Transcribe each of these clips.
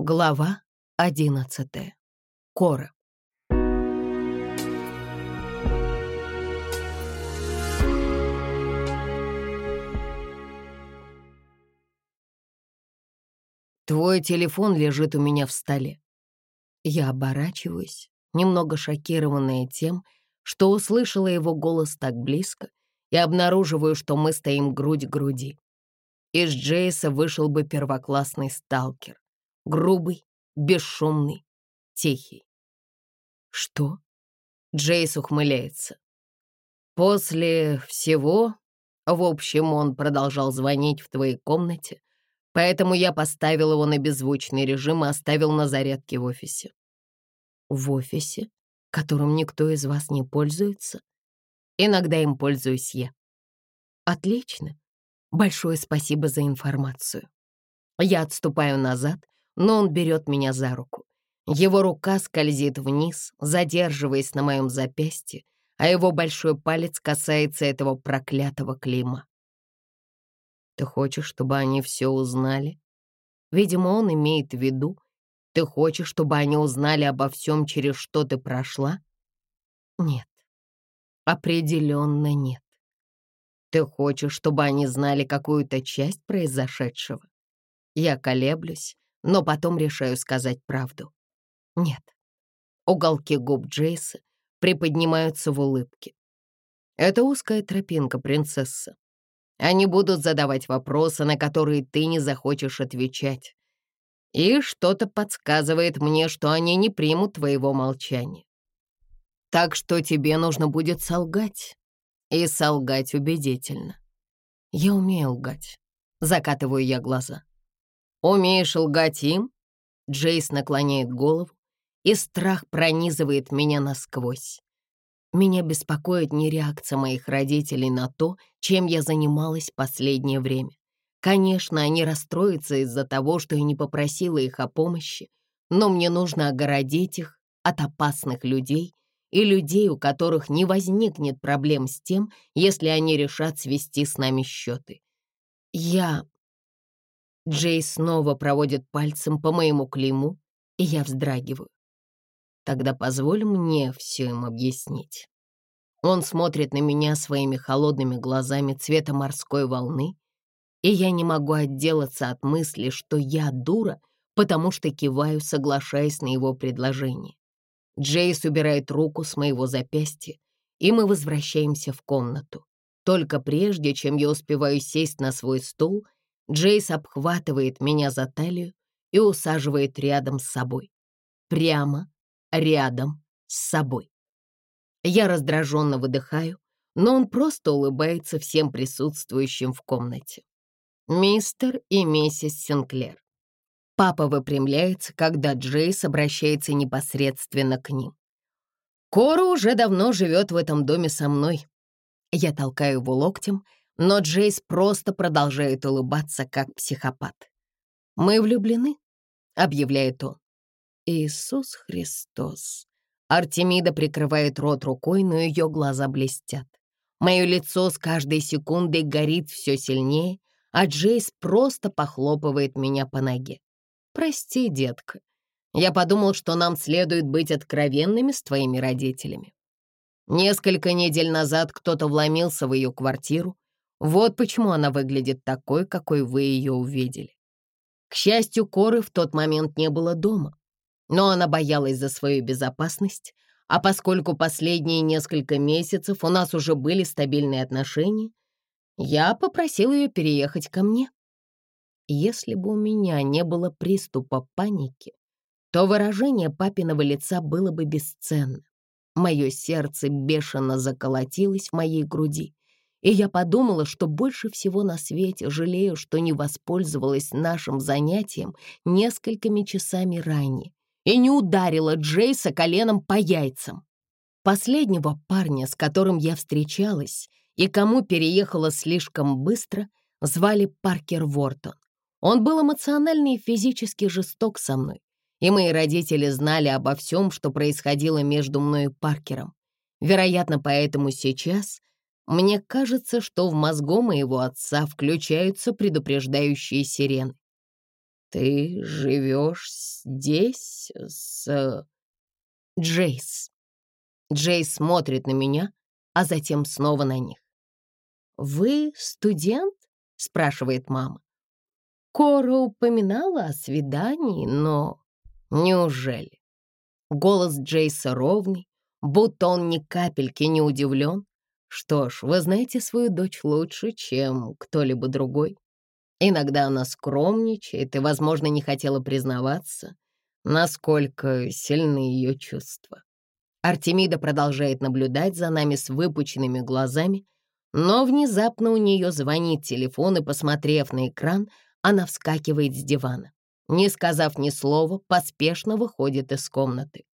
Глава одиннадцатая. Кора. Твой телефон лежит у меня в столе. Я оборачиваюсь, немного шокированная тем, что услышала его голос так близко, и обнаруживаю, что мы стоим грудь к груди. Из Джейса вышел бы первоклассный сталкер. Грубый, бесшумный, тихий. Что? Джейс ухмыляется. После всего, в общем, он продолжал звонить в твоей комнате, поэтому я поставил его на беззвучный режим и оставил на зарядке в офисе. В офисе, которым никто из вас не пользуется? Иногда им пользуюсь я. Отлично. Большое спасибо за информацию. Я отступаю назад, но он берет меня за руку. Его рука скользит вниз, задерживаясь на моем запястье, а его большой палец касается этого проклятого клейма. Ты хочешь, чтобы они все узнали? Видимо, он имеет в виду, ты хочешь, чтобы они узнали обо всем, через что ты прошла? Нет, определенно нет. Ты хочешь, чтобы они знали какую-то часть произошедшего? Я колеблюсь, но потом решаю сказать правду. Нет. Уголки губ Джейса приподнимаются в улыбке. Это узкая тропинка, принцесса. Они будут задавать вопросы, на которые ты не захочешь отвечать. И что-то подсказывает мне, что они не примут твоего молчания. Так что тебе нужно будет солгать. И солгать убедительно. Я умею лгать. Закатываю я глаза. «Умеешь лгать им?» Джейс наклоняет голову, и страх пронизывает меня насквозь. Меня беспокоит не реакция моих родителей на то, чем я занималась последнее время. Конечно, они расстроятся из-за того, что я не попросила их о помощи, но мне нужно огородить их от опасных людей и людей, у которых не возникнет проблем с тем, если они решат свести с нами счеты. Я Джей снова проводит пальцем по моему клейму, и я вздрагиваю. Тогда позволь мне все им объяснить. Он смотрит на меня своими холодными глазами цвета морской волны, и я не могу отделаться от мысли, что я дура, потому что киваю, соглашаясь на его предложение. Джейс убирает руку с моего запястья, и мы возвращаемся в комнату. Только прежде, чем я успеваю сесть на свой стул — Джейс обхватывает меня за талию и усаживает рядом с собой. Прямо рядом с собой. Я раздраженно выдыхаю, но он просто улыбается всем присутствующим в комнате. Мистер и миссис Синклер. Папа выпрямляется, когда Джейс обращается непосредственно к ним. Кора уже давно живет в этом доме со мной. Я толкаю его локтем — но Джейс просто продолжает улыбаться, как психопат. «Мы влюблены», — объявляет он. «Иисус Христос». Артемида прикрывает рот рукой, но ее глаза блестят. Мое лицо с каждой секундой горит все сильнее, а Джейс просто похлопывает меня по ноге. «Прости, детка. Я подумал, что нам следует быть откровенными с твоими родителями. Несколько недель назад кто-то вломился в ее квартиру, вот почему она выглядит такой, какой вы ее увидели. К счастью, Коры в тот момент не было дома, но она боялась за свою безопасность, а поскольку последние несколько месяцев у нас уже были стабильные отношения, я попросил ее переехать ко мне. Если бы у меня не было приступа паники, то выражение папиного лица было бы бесценно. Мое сердце бешено заколотилось в моей груди и я подумала, что больше всего на свете жалею, что не воспользовалась нашим занятием несколькими часами ранее и не ударила Джейса коленом по яйцам. Последнего парня, с которым я встречалась и кому переехала слишком быстро, звали Паркер Вортон. Он был эмоционально и физически жесток со мной, и мои родители знали обо всем, что происходило между мной и Паркером. Вероятно, поэтому сейчас мне кажется, что в мозгу моего отца включаются предупреждающие сирены. Ты живешь здесь с... Джейс. Джейс смотрит на меня, а затем снова на них. «Вы студент?» — спрашивает мама. Кора упоминала о свидании, но... Неужели? Голос Джейса ровный, будто он ни капельки не удивлен. Что ж, вы знаете свою дочь лучше, чем кто-либо другой. Иногда она скромничает и, возможно, не хотела признаваться, насколько сильны ее чувства. Артемида продолжает наблюдать за нами с выпученными глазами, но внезапно у нее звонит телефон, и, посмотрев на экран, она вскакивает с дивана. Не сказав ни слова, поспешно выходит из комнаты.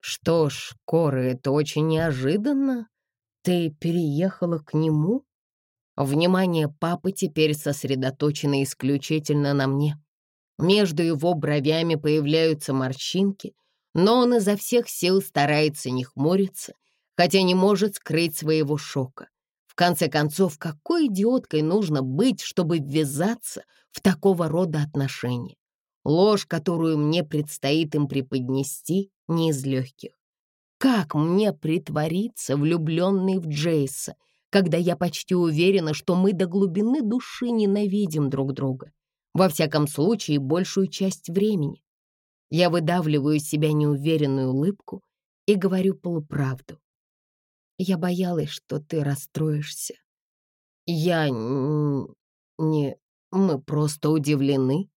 «Что ж, Кора, это очень неожиданно. Ты переехала к нему?» Внимание папы теперь сосредоточено исключительно на мне. Между его бровями появляются морщинки, но он изо всех сил старается не хмуриться, хотя не может скрыть своего шока. В конце концов, какой идиоткой нужно быть, чтобы ввязаться в такого рода отношения? Ложь, которую мне предстоит им преподнести, не из легких. Как мне притвориться, влюбленной в Джейса, когда я почти уверена, что мы до глубины души ненавидим друг друга? Во всяком случае, большую часть времени. Я выдавливаю из себя неуверенную улыбку и говорю полуправду. Я боялась, что ты расстроишься. Я не... Мы просто удивлены.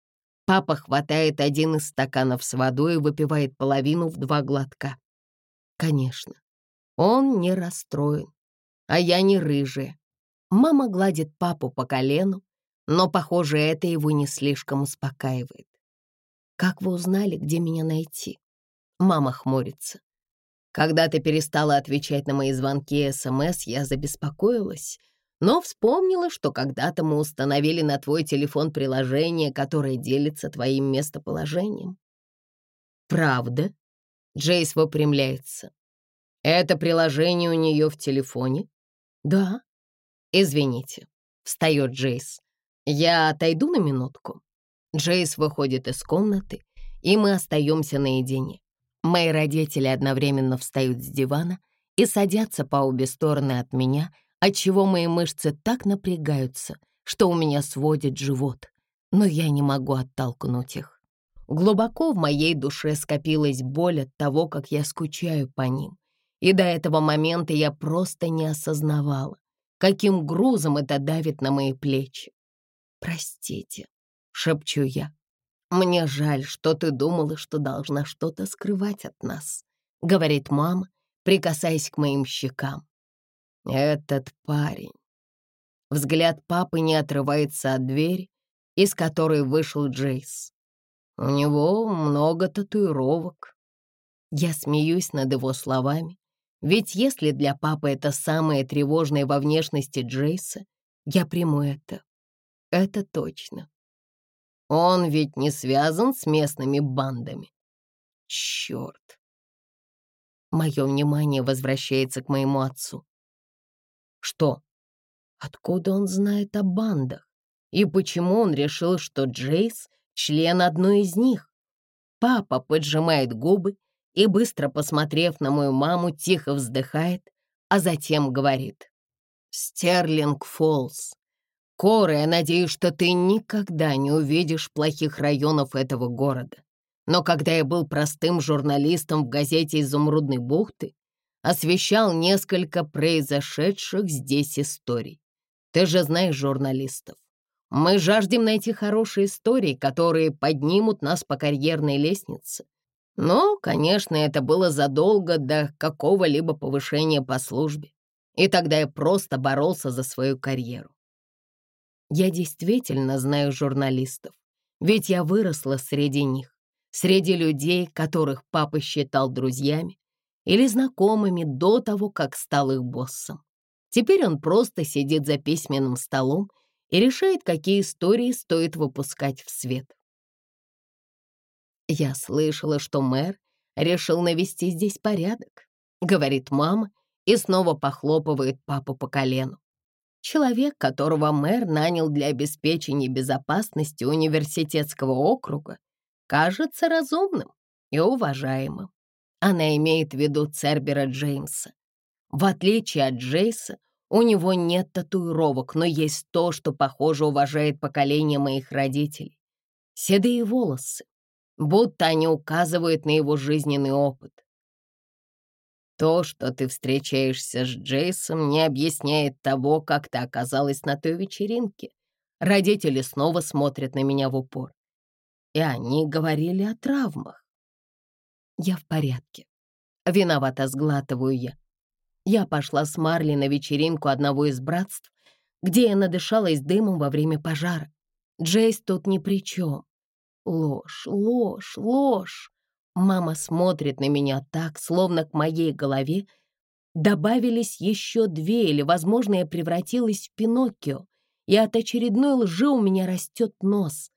Папа хватает один из стаканов с водой и выпивает половину в два глотка. Конечно, он не расстроен, а я не рыжая. Мама гладит папу по колену, но, похоже, это его не слишком успокаивает. «Как вы узнали, где меня найти?» Мама хмурится. Когда ты перестала отвечать на мои звонки и СМС, я забеспокоилась, но вспомнила, что когда-то мы установили на твой телефон приложение, которое делится твоим местоположением. Правда? Джейс выпрямляется. Это приложение у нее в телефоне? Да. Извините, встает Джейс. Я отойду на минутку. Джейс выходит из комнаты, и мы остаемся наедине. Мои родители одновременно встают с дивана и садятся по обе стороны от меня, отчего мои мышцы так напрягаются, что у меня сводит живот, но я не могу оттолкнуть их. Глубоко в моей душе скопилась боль от того, как я скучаю по ним, и до этого момента я просто не осознавала, каким грузом это давит на мои плечи. «Простите», — шепчу я. «Мне жаль, что ты думала, что должна что-то скрывать от нас», — говорит мама, прикасаясь к моим щекам. «Этот парень». Взгляд папы не отрывается от двери, из которой вышел Джейс. У него много татуировок. Я смеюсь над его словами, ведь если для папы это самое тревожное во внешности Джейса, я приму это. Это точно. Он ведь не связан с местными бандами. Черт. Мое внимание возвращается к моему отцу. Что? Откуда он знает о бандах? И почему он решил, что Джейс — член одной из них? Папа поджимает губы и, быстро посмотрев на мою маму, тихо вздыхает, а затем говорит. «Стерлинг Фоллс. Кора, я надеюсь, что ты никогда не увидишь плохих районов этого города. Но когда я был простым журналистом в газете «Изумрудной бухты», освещал несколько произошедших здесь историй. Ты же знаешь журналистов. Мы жаждем найти хорошие истории, которые поднимут нас по карьерной лестнице. Но, конечно, это было задолго до какого-либо повышения по службе. И тогда я просто боролся за свою карьеру. Я действительно знаю журналистов, ведь я выросла среди них, среди людей, которых папа считал друзьями или знакомыми до того, как стал их боссом. Теперь он просто сидит за письменным столом и решает, какие истории стоит выпускать в свет. «Я слышала, что мэр решил навести здесь порядок», — говорит мама и снова похлопывает папу по колену. Человек, которого мэр нанял для обеспечения безопасности университетского округа, кажется разумным и уважаемым. Она имеет в виду Цербера Джеймса. В отличие от Джейса, у него нет татуировок, но есть то, что, похоже, уважает поколение моих родителей. Седые волосы, будто они указывают на его жизненный опыт. То, что ты встречаешься с Джейсом, не объясняет того, как ты оказалась на той вечеринке. Родители снова смотрят на меня в упор. И они говорили о травмах. Я в порядке. Виновато сглатываю я. Я пошла с Марли на вечеринку одного из братств, где я надышалась дымом во время пожара. Джейс тут ни при чем. Ложь, ложь, ложь. Мама смотрит на меня так, словно к моей голове добавились еще две, или, возможно, я превратилась в Пиноккио, и от очередной лжи у меня растет нос.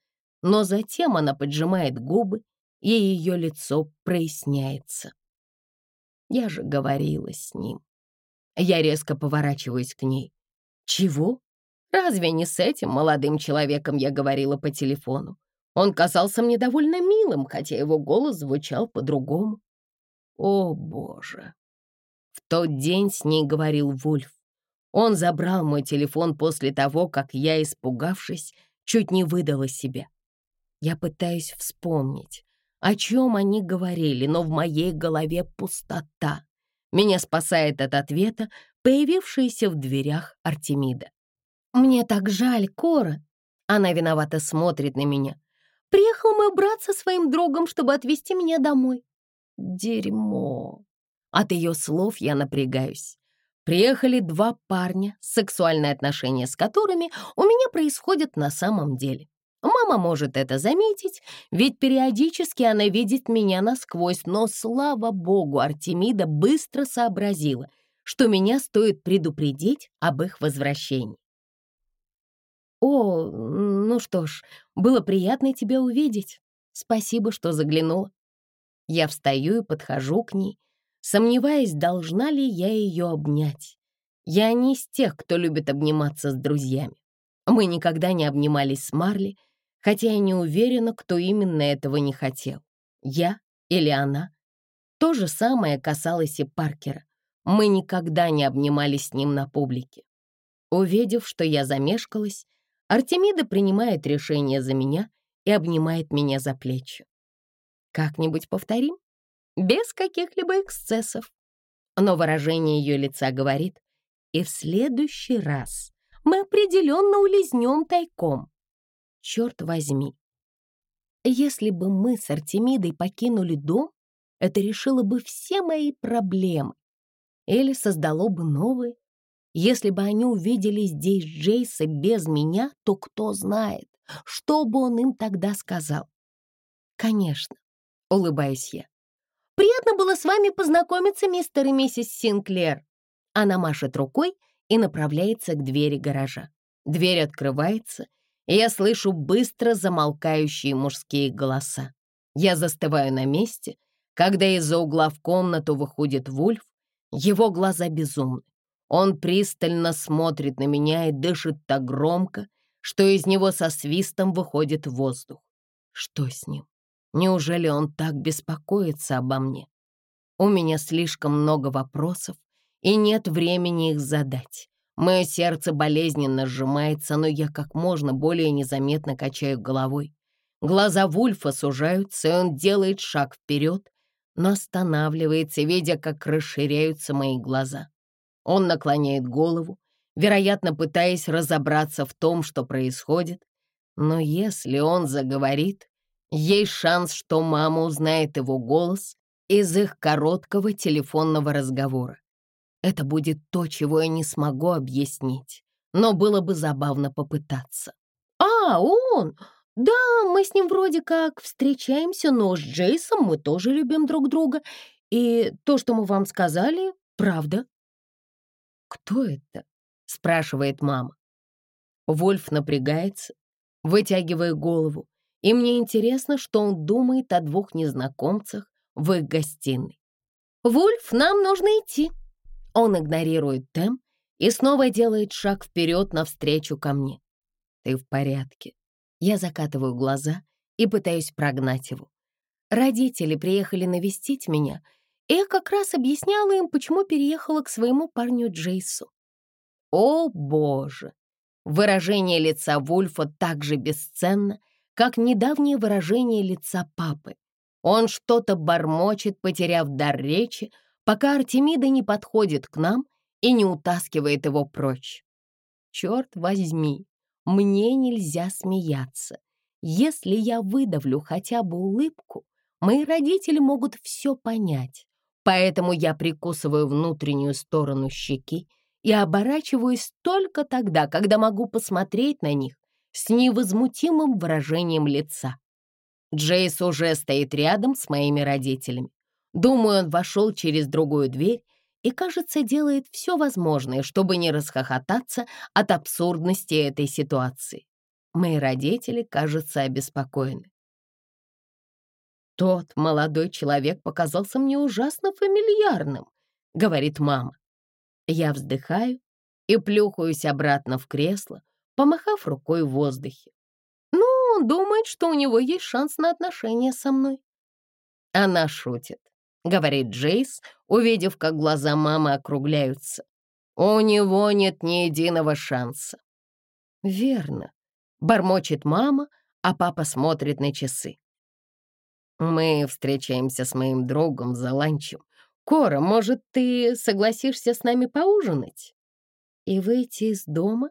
Но затем она поджимает губы, и ее лицо проясняется. Я же говорила с ним. Я резко поворачиваюсь к ней. Чего? Разве не с этим молодым человеком я говорила по телефону? Он казался мне довольно милым, хотя его голос звучал по-другому. О, Боже! В тот день с ней говорил Вульф. Он забрал мой телефон после того, как я, испугавшись, чуть не выдала себя. Я пытаюсь вспомнить, о чем они говорили, но в моей голове пустота. Меня спасает от ответа появившаяся в дверях Артемида. «Мне так жаль, Кора!» Она виновато смотрит на меня. Приехал мой брат со своим другом, чтобы отвезти меня домой. Дерьмо. От ее слов я напрягаюсь. Приехали два парня, сексуальные отношения с которыми у меня происходят на самом деле. Мама может это заметить, ведь периодически она видит меня насквозь, но, слава богу, Артемида быстро сообразила, что меня стоит предупредить об их возвращении. «О, ну что ж, было приятно тебя увидеть. Спасибо, что заглянула». Я встаю и подхожу к ней, сомневаясь, должна ли я ее обнять. Я не из тех, кто любит обниматься с друзьями. Мы никогда не обнимались с Марли, хотя я не уверена, кто именно этого не хотел. Я или она. То же самое касалось и Паркера. Мы никогда не обнимались с ним на публике. Увидев, что я замешкалась, Артемида принимает решение за меня и обнимает меня за плечи. Как-нибудь повторим? Без каких-либо эксцессов. Но выражение ее лица говорит, и в следующий раз мы определенно улизнем тайком. Черт возьми. Если бы мы с Артемидой покинули дом, это решило бы все мои проблемы или создало бы новые, если бы они увидели здесь Джейса без меня, то кто знает, что бы он им тогда сказал. Конечно, улыбаюсь я. Приятно было с вами познакомиться, мистер и миссис Синклер. Она машет рукой и направляется к двери гаража. Дверь открывается, я слышу быстро замолкающие мужские голоса. Я застываю на месте, когда из-за угла в комнату выходит Вульф, его глаза безумны. Он пристально смотрит на меня и дышит так громко, что из него со свистом выходит воздух. Что с ним? Неужели он так беспокоится обо мне? У меня слишком много вопросов, и нет времени их задать. Мое сердце болезненно сжимается, но я как можно более незаметно качаю головой. Глаза Вульфа сужаются, и он делает шаг вперед, но останавливается, видя, как расширяются мои глаза. Он наклоняет голову, вероятно, пытаясь разобраться в том, что происходит. Но если он заговорит, есть шанс, что мама узнает его голос из их короткого телефонного разговора. Это будет то, чего я не смогу объяснить, но было бы забавно попытаться. «А, он! Да, мы с ним вроде как встречаемся, но с Джейсом мы тоже любим друг друга. И то, что мы вам сказали, правда. «Кто это?» — спрашивает мама. Вольф напрягается, вытягивая голову, и мне интересно, что он думает о двух незнакомцах в их гостиной. «Вульф, нам нужно идти!» Он игнорирует Тем и снова делает шаг вперед навстречу ко мне. «Ты в порядке?» Я закатываю глаза и пытаюсь прогнать его. Родители приехали навестить меня, и я как раз объясняла им, почему переехала к своему парню Джейсу. О, боже! Выражение лица Вульфа так же бесценно, как недавнее выражение лица папы. Он что-то бормочет, потеряв дар речи, пока Артемида не подходит к нам и не утаскивает его прочь. Черт возьми, мне нельзя смеяться. Если я выдавлю хотя бы улыбку, мои родители могут все понять. Поэтому я прикусываю внутреннюю сторону щеки и оборачиваюсь только тогда, когда могу посмотреть на них с невозмутимым выражением лица. Джейс уже стоит рядом с моими родителями. Думаю, он вошел через другую дверь и, кажется, делает все возможное, чтобы не расхохотаться от абсурдности этой ситуации. Мои родители, кажется, обеспокоены. «Тот молодой человек показался мне ужасно фамильярным», — говорит мама. Я вздыхаю и плюхаюсь обратно в кресло, помахав рукой в воздухе. Ну, он думает, что у него есть шанс на отношения со мной. Она шутит. — говорит Джейс, увидев, как глаза мамы округляются. «У него нет ни единого шанса». «Верно», — бормочет мама, а папа смотрит на часы. «Мы встречаемся с моим другом за ланчем. Кора, может, ты согласишься с нами поужинать?» «И выйти из дома?»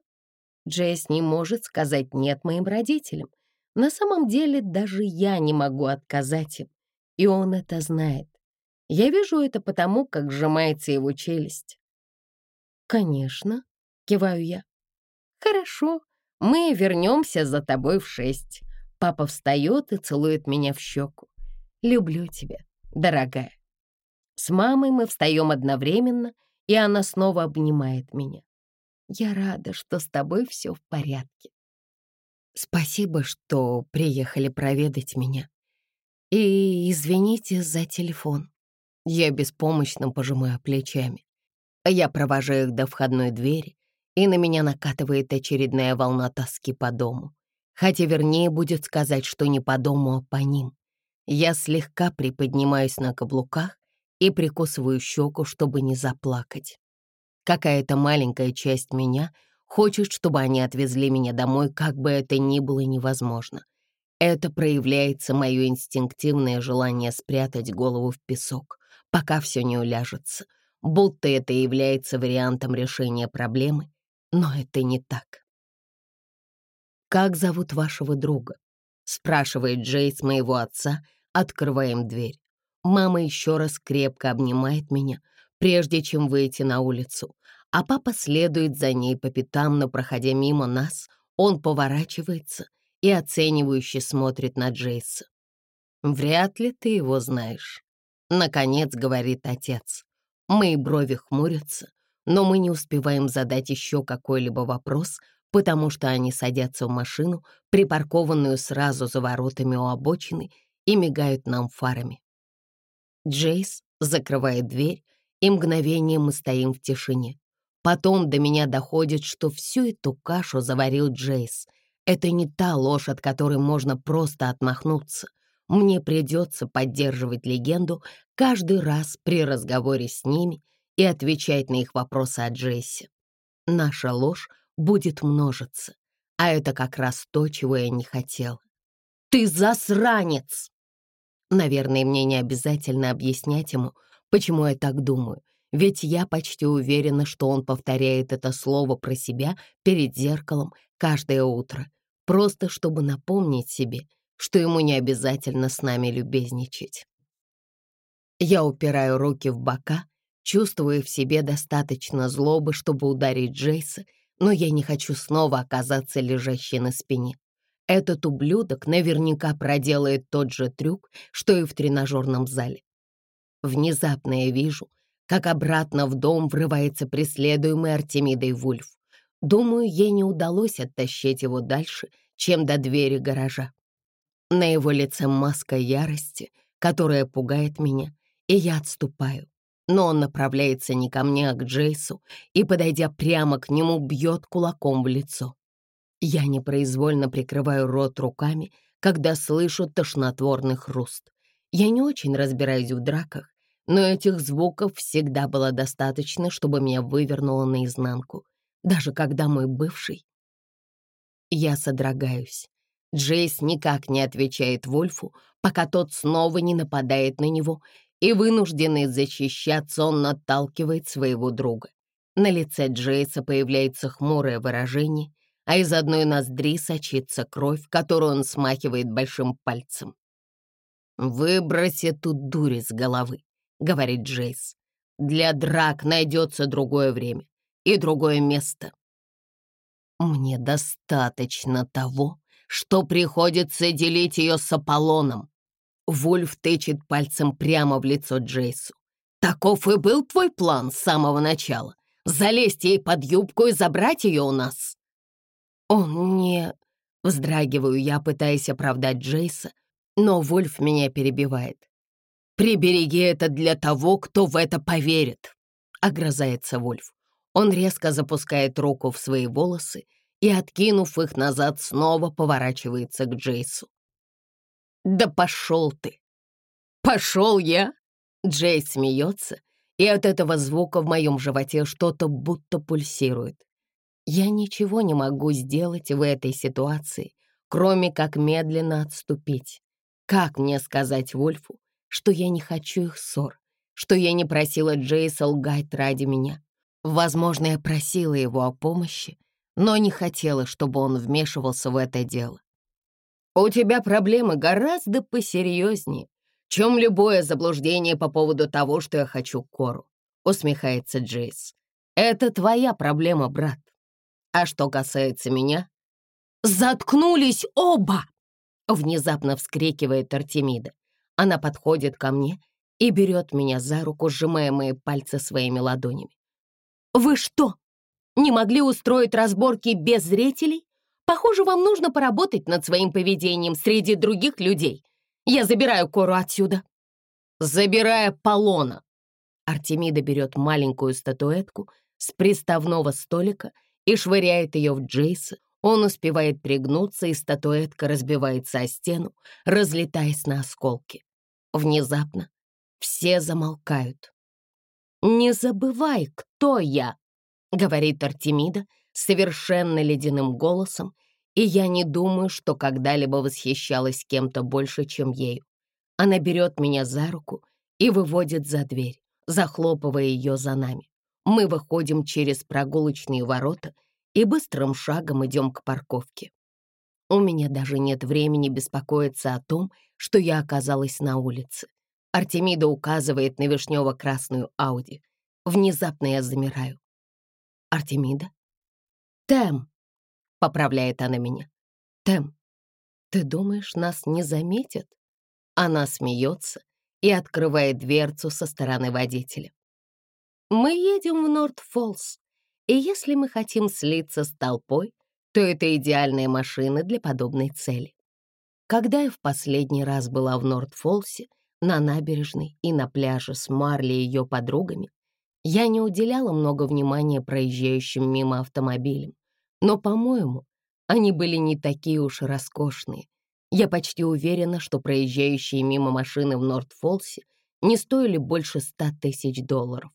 Джейс не может сказать «нет» моим родителям. На самом деле даже я не могу отказать им, и он это знает. Я вижу это потому, как сжимается его челюсть. «Конечно», — киваю я. «Хорошо, мы вернемся за тобой в шесть». Папа встает и целует меня в щеку. «Люблю тебя, дорогая». С мамой мы встаем одновременно, и она снова обнимает меня. «Я рада, что с тобой все в порядке». «Спасибо, что приехали проведать меня. И извините за телефон». Я беспомощно пожимаю плечами. Я провожаю их до входной двери, и на меня накатывает очередная волна тоски по дому. Хотя вернее будет сказать, что не по дому, а по ним. Я слегка приподнимаюсь на каблуках и прикусываю щеку, чтобы не заплакать. Какая-то маленькая часть меня хочет, чтобы они отвезли меня домой, как бы это ни было невозможно. Это проявляется мое инстинктивное желание спрятать голову в песок, пока все не уляжется, будто это является вариантом решения проблемы, но это не так. «Как зовут вашего друга?» — спрашивает Джейс моего отца, открываем дверь. Мама еще раз крепко обнимает меня, прежде чем выйти на улицу, а папа следует за ней по пятам, но, проходя мимо нас, он поворачивается и оценивающе смотрит на Джейса. «Вряд ли ты его знаешь». Наконец, говорит отец. Мои брови хмурятся, но мы не успеваем задать еще какой-либо вопрос, потому что они садятся в машину, припаркованную сразу за воротами у обочины, и мигают нам фарами. Джейс закрывает дверь, и мгновение мы стоим в тишине. Потом до меня доходит, что всю эту кашу заварил Джейс. Это не та ложь, от которой можно просто отмахнуться — мне придется поддерживать легенду каждый раз при разговоре с ними и отвечать на их вопросы о Джесси. Наша ложь будет множиться, а это как раз то, чего я не хотела. «Ты засранец!» Наверное, мне не обязательно объяснять ему, почему я так думаю, ведь я почти уверена, что он повторяет это слово про себя перед зеркалом каждое утро, просто чтобы напомнить себе — что ему не обязательно с нами любезничать. Я упираю руки в бока, чувствуя в себе достаточно злобы, чтобы ударить Джейса, но я не хочу снова оказаться лежащей на спине. Этот ублюдок наверняка проделает тот же трюк, что и в тренажерном зале. Внезапно я вижу, как обратно в дом врывается преследуемый Артемидой Вульф. Думаю, ей не удалось оттащить его дальше, чем до двери гаража. На его лице маска ярости, которая пугает меня, и я отступаю. Но он направляется не ко мне, а к Джейсу и, подойдя прямо к нему, бьет кулаком в лицо. Я непроизвольно прикрываю рот руками, когда слышу тошнотворный хруст. Я не очень разбираюсь в драках, но этих звуков всегда было достаточно, чтобы меня вывернуло наизнанку, даже когда мой бывший... Я содрогаюсь. Джейс никак не отвечает Вольфу, пока тот снова не нападает на него, и, вынужденный защищаться, он наталкивает своего друга. На лице Джейса появляется хмурое выражение, а из одной ноздри сочится кровь, которую он смахивает большим пальцем. «Выбрось эту дурь из головы», — говорит Джейс. «Для драк найдется другое время и другое место». «Мне достаточно того, что приходится делить ее с Аполлоном». Вульф тычет пальцем прямо в лицо Джейсу. «Таков и был твой план с самого начала. Залезть ей под юбку и забрать ее у нас». «Он не...» Вздрагиваю я, пытаясь оправдать Джейса, но Вольф меня перебивает. «Прибереги это для того, кто в это поверит», — огрызается Вольф. Он резко запускает руку в свои волосы и, откинув их назад, снова поворачивается к Джейсу. «Да пошел ты!» «Пошел я?» Джейс смеется, и от этого звука в моем животе что-то будто пульсирует. Я ничего не могу сделать в этой ситуации, кроме как медленно отступить. Как мне сказать Вольфу, что я не хочу их ссор, что я не просила Джейса лгать ради меня? Возможно, я просила его о помощи, но не хотела, чтобы он вмешивался в это дело. «У тебя проблемы гораздо посерьезнее, чем любое заблуждение по поводу того, что я хочу Кору», — усмехается Джейс. «Это твоя проблема, брат. А что касается меня...» «Заткнулись оба!» — внезапно вскрикивает Артемида. Она подходит ко мне и берет меня за руку, сжимая мои пальцы своими ладонями. «Вы что, не могли устроить разборки без зрителей? Похоже, вам нужно поработать над своим поведением среди других людей. Я забираю Кору отсюда». «Забирая Полона!» Артемида берет маленькую статуэтку с приставного столика и швыряет ее в Джейса. Он успевает пригнуться, и статуэтка разбивается о стену, разлетаясь на осколки. Внезапно все замолкают. «Не забывай, кто я!» — говорит Артемида совершенно ледяным голосом, и я не думаю, что когда-либо восхищалась кем-то больше, чем ею. Она берет меня за руку и выводит за дверь, захлопывая ее за нами. Мы выходим через прогулочные ворота и быстрым шагом идем к парковке. У меня даже нет времени беспокоиться о том, что я оказалась на улице. Артемида указывает на вишнево-красную Ауди. Внезапно я замираю. «Артемида?» «Тэм!» — поправляет она меня. «Тэм, ты думаешь, нас не заметят?» Она смеется и открывает дверцу со стороны водителя. Мы едем в Норт-Фоллс, и если мы хотим слиться с толпой, то это идеальная машина для подобной цели. Когда я в последний раз была в Норт-Фоллсе, на набережной и на пляже с Марли и ее подругами, я не уделяла много внимания проезжающим мимо автомобилям, но, по-моему, они были не такие уж роскошные. Я почти уверена, что проезжающие мимо машины в Норт-Фолсе не стоили больше ста тысяч долларов.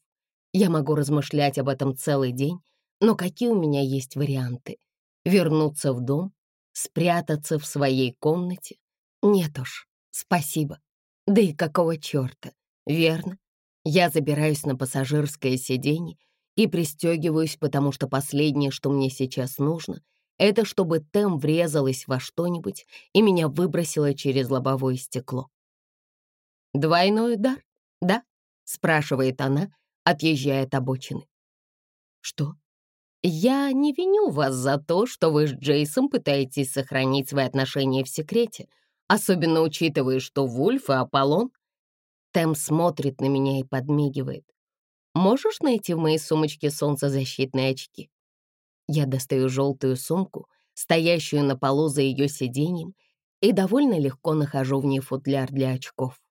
Я могу размышлять об этом целый день, но какие у меня есть варианты? Вернуться в дом? Спрятаться в своей комнате? Нет уж, спасибо. Да и какого черта, верно? Я забираюсь на пассажирское сиденье и пристегиваюсь, потому что последнее, что мне сейчас нужно, это чтобы Тем врезалась во что-нибудь и меня выбросило через лобовое стекло. «Двойной удар, да?» — спрашивает она, отъезжая от обочины. «Что?» «Я не виню вас за то, что вы с Джейсом пытаетесь сохранить свои отношения в секрете, особенно учитывая, что Вульф и Аполлон...» Тэм смотрит на меня и подмигивает. «Можешь найти в моей сумочке солнцезащитные очки?» Я достаю желтую сумку, стоящую на полу за ее сиденьем, и довольно легко нахожу в ней футляр для очков.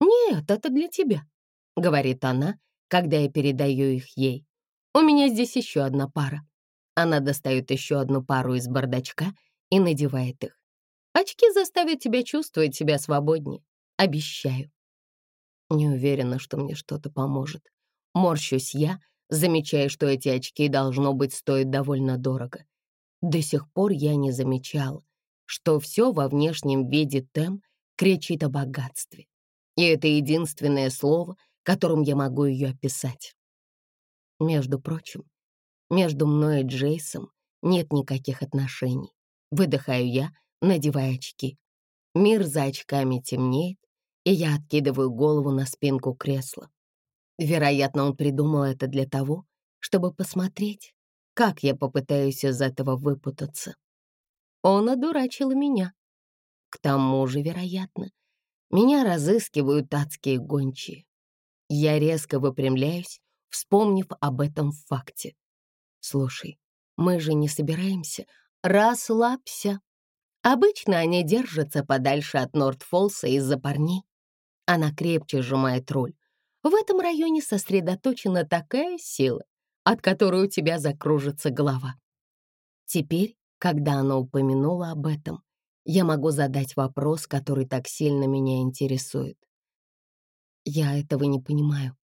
«Нет, это для тебя», — говорит она, когда я передаю их ей. «У меня здесь еще одна пара». Она достает еще одну пару из бардачка и надевает их. Очки заставят тебя чувствовать себя свободнее. Обещаю. Не уверена, что мне что-то поможет. Морщусь я, замечая, что эти очки, должно быть, стоят довольно дорого. До сих пор я не замечала, что все во внешнем виде Тем кричит о богатстве. И это единственное слово, которым я могу ее описать. Между прочим, между мной и Джейсом нет никаких отношений. Выдыхаю я, надевая очки. Мир за очками темнеет, и я откидываю голову на спинку кресла. Вероятно, он придумал это для того, чтобы посмотреть, как я попытаюсь из этого выпутаться. Он одурачил меня. К тому же, вероятно, меня разыскивают адские гончие. Я резко выпрямляюсь, вспомнив об этом факте. Слушай, мы же не собираемся. Расслабься. Обычно они держатся подальше от Нордфолса из-за парней. Она крепче сжимает руль. В этом районе сосредоточена такая сила, от которой у тебя закружится голова. Теперь, когда она упомянула об этом, я могу задать вопрос, который так сильно меня интересует. Я этого не понимаю.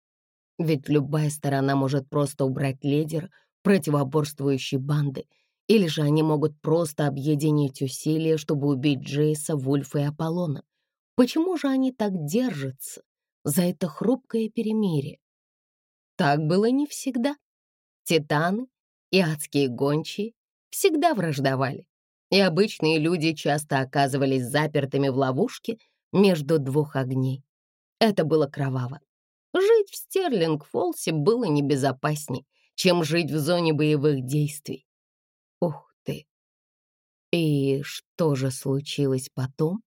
Ведь любая сторона может просто убрать лидера противоборствующей банды, или же они могут просто объединить усилия, чтобы убить Джейса, Вульфа и Аполлона. Почему же они так держатся за это хрупкое перемирие? Так было не всегда. Титаны и адские гончие всегда враждовали, и обычные люди часто оказывались запертыми в ловушке между двух огней. Это было кроваво. Жить в Стерлинг-Фолсе было небезопасней, чем жить в зоне боевых действий. Ух ты! И что же случилось потом?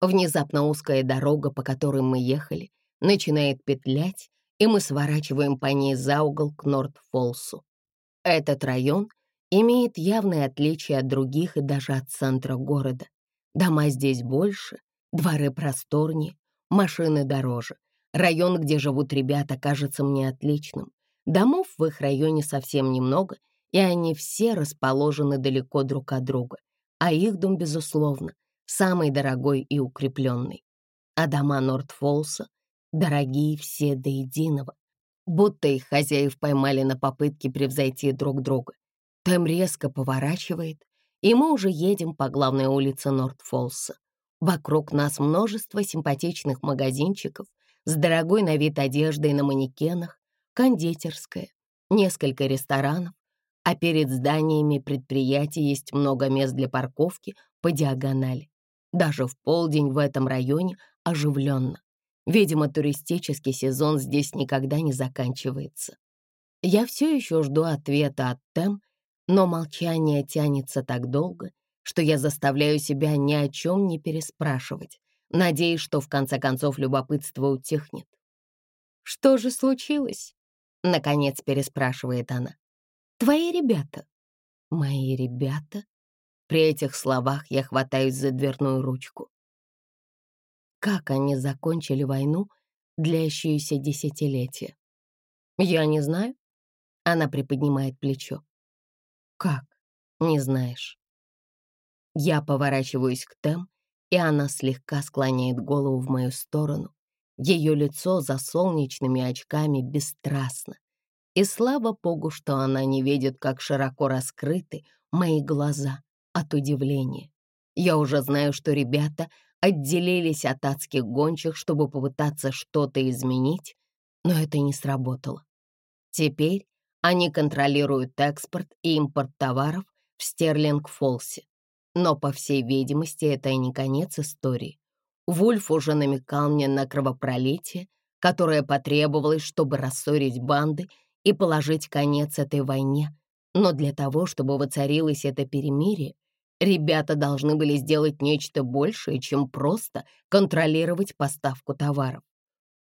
Внезапно узкая дорога, по которой мы ехали, начинает петлять, и мы сворачиваем по ней за угол к Норд-Фолсу. Этот район имеет явные отличия от других и даже от центра города. Дома здесь больше, дворы просторнее, машины дороже. Район, где живут ребята, кажется мне отличным. Домов в их районе совсем немного, и они все расположены далеко друг от друга. А их дом, безусловно, самый дорогой и укрепленный. А дома Нордфолса дорогие все до единого, будто их хозяев поймали на попытке превзойти друг друга. Тэм резко поворачивает, и мы уже едем по главной улице Нордфолса. Вокруг нас множество симпатичных магазинчиков с дорогой на вид одеждой на манекенах, кондитерская, несколько ресторанов, а перед зданиями предприятий есть много мест для парковки по диагонали. Даже в полдень в этом районе оживленно. Видимо, туристический сезон здесь никогда не заканчивается. Я все еще жду ответа от Тем, но молчание тянется так долго, что я заставляю себя ни о чем не переспрашивать, надеясь, что в конце концов любопытство утихнет. «Что же случилось?» — наконец переспрашивает она. «Твои ребята». «Мои ребята?» При этих словах я хватаюсь за дверную ручку. Как они закончили войну, длящуюся десятилетия? Я не знаю. Она приподнимает плечо. Как? Не знаешь. Я поворачиваюсь к Тем, и она слегка склоняет голову в мою сторону. Ее лицо за солнечными очками бесстрастно. И слава богу, что она не видит, как широко раскрыты мои глаза от удивления. Я уже знаю, что ребята отделились от адских гончих, чтобы попытаться что-то изменить, но это не сработало. Теперь они контролируют экспорт и импорт товаров в Стерлинг-Фолсе. Но, по всей видимости, это и не конец истории. Вульф уже намекал мне на кровопролитие, которое потребовалось, чтобы рассорить банды и положить конец этой войне. Но для того, чтобы воцарилось это перемирие, ребята должны были сделать нечто большее, чем просто контролировать поставку товаров.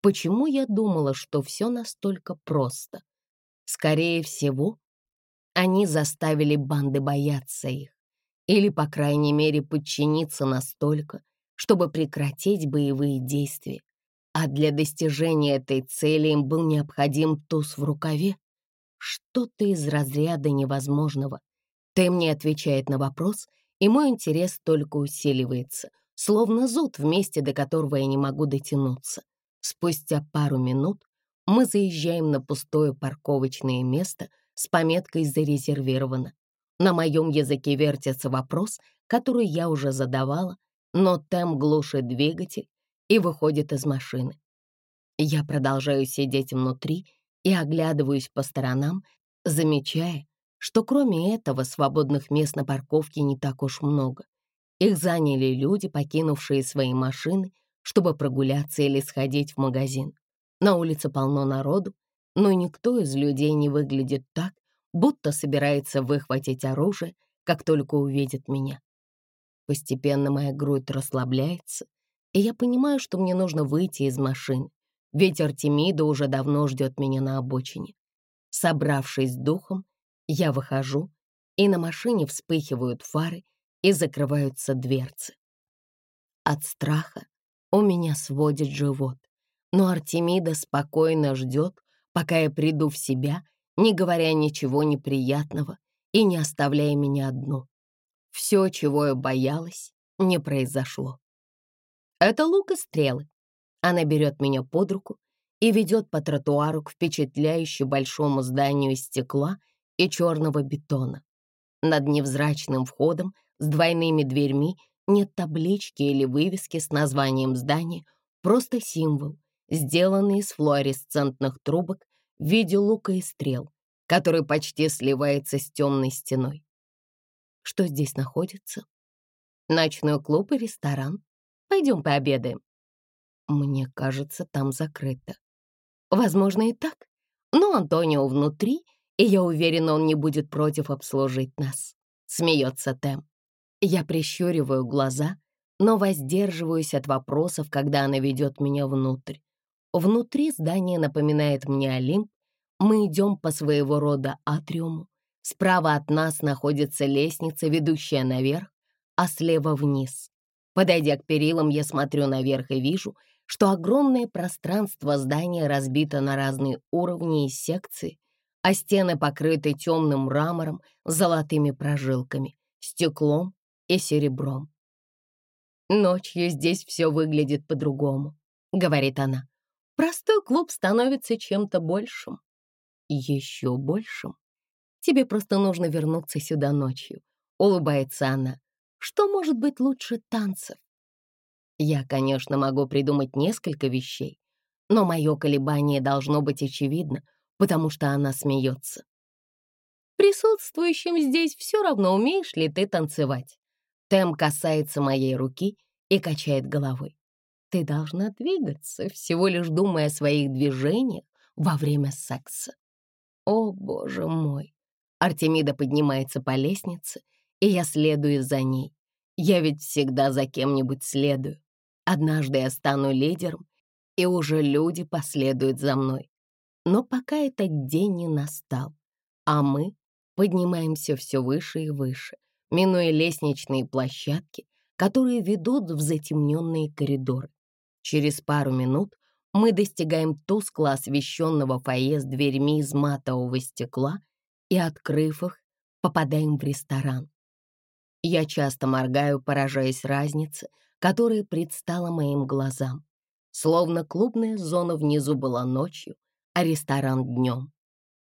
Почему я думала, что все настолько просто? Скорее всего, они заставили банды бояться их или, по крайней мере, подчиниться настолько, чтобы прекратить боевые действия. А для достижения этой цели им был необходим туз в рукаве. Что-то из разряда невозможного. Тэм не отвечает на вопрос, и мой интерес только усиливается, словно зуд в месте, до которого я не могу дотянуться. Спустя пару минут мы заезжаем на пустое парковочное место с пометкой «Зарезервировано». На моем языке вертится вопрос, который я уже задавала, но Тэм глушит двигатель и выходит из машины. Я продолжаю сидеть внутри и оглядываюсь по сторонам, замечая, что кроме этого свободных мест на парковке не так уж много. Их заняли люди, покинувшие свои машины, чтобы прогуляться или сходить в магазин. На улице полно народу, но никто из людей не выглядит так, будто собирается выхватить оружие, как только увидит меня. Постепенно моя грудь расслабляется, и я понимаю, что мне нужно выйти из машины, ведь Артемида уже давно ждет меня на обочине. Собравшись духом, я выхожу, и на машине вспыхивают фары и закрываются дверцы. От страха у меня сводит живот, но Артемида спокойно ждет, пока я приду в себя, не говоря ничего неприятного и не оставляя меня одну. Все, чего я боялась, не произошло. Это лук и стрелы. Она берет меня под руку и ведет по тротуару к впечатляюще большому зданию из стекла и черного бетона. Над невзрачным входом с двойными дверьми нет таблички или вывески с названием здания, просто символ, сделанный из флуоресцентных трубок в виде лука и стрел, который почти сливается с темной стеной. Что здесь находится? Ночной клуб и ресторан. Пойдем пообедаем. Мне кажется, там закрыто. Возможно и так, но Антонио внутри, и я уверена, он не будет против обслужить нас. Смеется Тэм. Я прищуриваю глаза, но воздерживаюсь от вопросов, когда она ведет меня внутрь. Внутри здание напоминает мне Олимп. Мы идем по своего рода атриуму. Справа от нас находится лестница, ведущая наверх, а слева вниз. Подойдя к перилам, я смотрю наверх и вижу, что огромное пространство здания разбито на разные уровни и секции, а стены покрыты темным мрамором с золотыми прожилками, стеклом и серебром. «Ночью здесь все выглядит по-другому», — говорит она. «Простой клуб становится чем-то большим». «Еще большим? Тебе просто нужно вернуться сюда ночью», — улыбается она. «Что может быть лучше танцев?» Я, конечно, могу придумать несколько вещей, но мое колебание должно быть очевидно, потому что она смеется. Присутствующим здесь все равно, умеешь ли ты танцевать. Тем касается моей руки и качает головой. Ты должна двигаться, всего лишь думая о своих движениях во время секса. О, боже мой! Артемида поднимается по лестнице, и я следую за ней. Я ведь всегда за кем-нибудь следую. Однажды я стану лидером, и уже люди последуют за мной. Но пока этот день не настал, а мы поднимаемся все выше и выше, минуя лестничные площадки, которые ведут в затемненные коридоры. Через пару минут мы достигаем тускло освещенного фойе с дверьми из матового стекла и, открыв их, попадаем в ресторан. Я часто моргаю, поражаясь разнице, которая предстала моим глазам. Словно клубная зона внизу была ночью, а ресторан днем.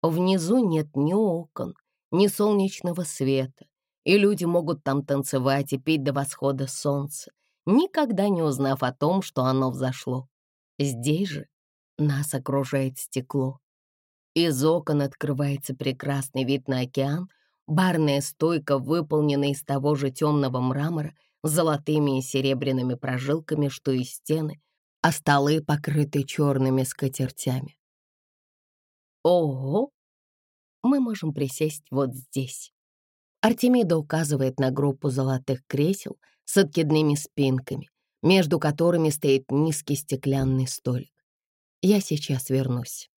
Внизу нет ни окон, ни солнечного света, и люди могут там танцевать и пить до восхода солнца, никогда не узнав о том, что оно взошло. Здесь же нас окружает стекло. Из окон открывается прекрасный вид на океан, барная стойка, выполненная из того же темного мрамора, с золотыми и серебряными прожилками, что и стены, а столы покрыты черными скатертями. Ого! Мы можем присесть вот здесь. Артемида указывает на группу золотых кресел с откидными спинками, между которыми стоит низкий стеклянный столик. Я сейчас вернусь.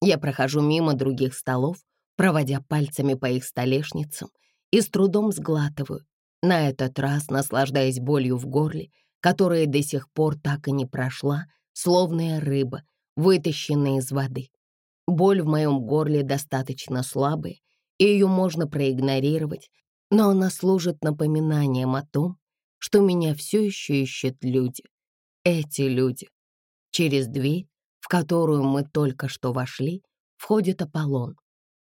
Я прохожу мимо других столов, проводя пальцами по их столешницам, и с трудом сглатываю, на этот раз наслаждаясь болью в горле, которая до сих пор так и не прошла, словно рыба, вытащенная из воды. Боль в моем горле достаточно слабая, и ее можно проигнорировать, но она служит напоминанием о том, что меня все еще ищут люди. Эти люди. Через дверь, в которую мы только что вошли, входит Аполлон.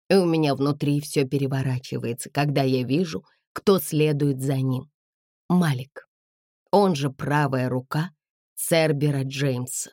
И у меня внутри все переворачивается, когда я вижу, кто следует за ним. Малик. Он же правая рука Цербера Джеймса.